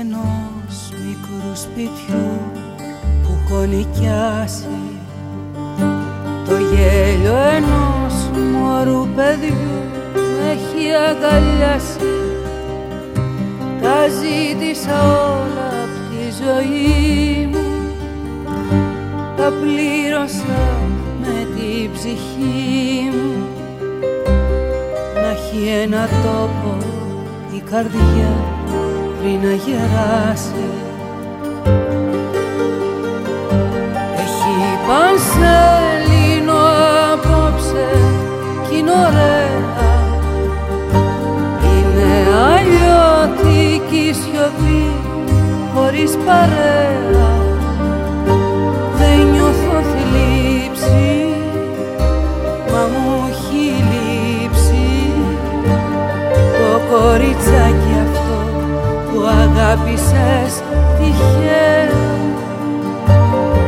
ενός μικρού σπιτιού που έχω νοικιάσει το γέλιο ενός μωρού παιδιού με έχει αγκαλιάσει. Τα ζήτησα όλα από τη ζωή μου. Τα πλήρωσα με την ψυχή μου. Να έχει ένα τόπο η καρδιά πριν να γεράσει. Έχει πανσελίνο απόψε κι είναι ωραία. Είναι αλλιώτικη σιωπή χωρίς παρέα αγάπησες τυχαία.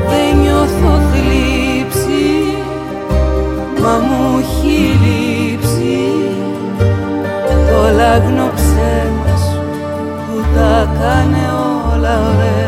Δεν νιώθω θλίψη μα μου έχει λείψει. Το λάγνο ψέμα σου που τα κάνε όλα ωραία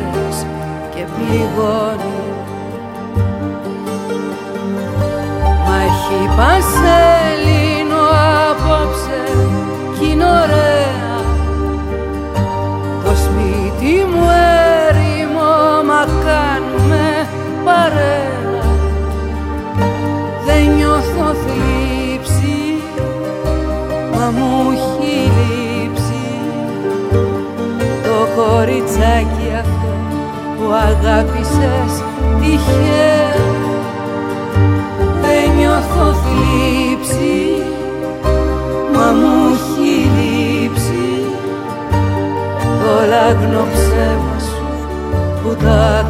και πληγώνει. Μα έχει πανσέλινο απόψε κι είναι ωραία. Σπίτι μου έρημο μα κάνουμε παρέα. Δεν νιώθω θλίψη μα μου έχει λείψει Το κοριτσάκι αυτό. που αγάπησες τυχαία. Δεν νιώθω θλίψη μα μου έχει λείψει. Το λάγνο ψέμα σου που τα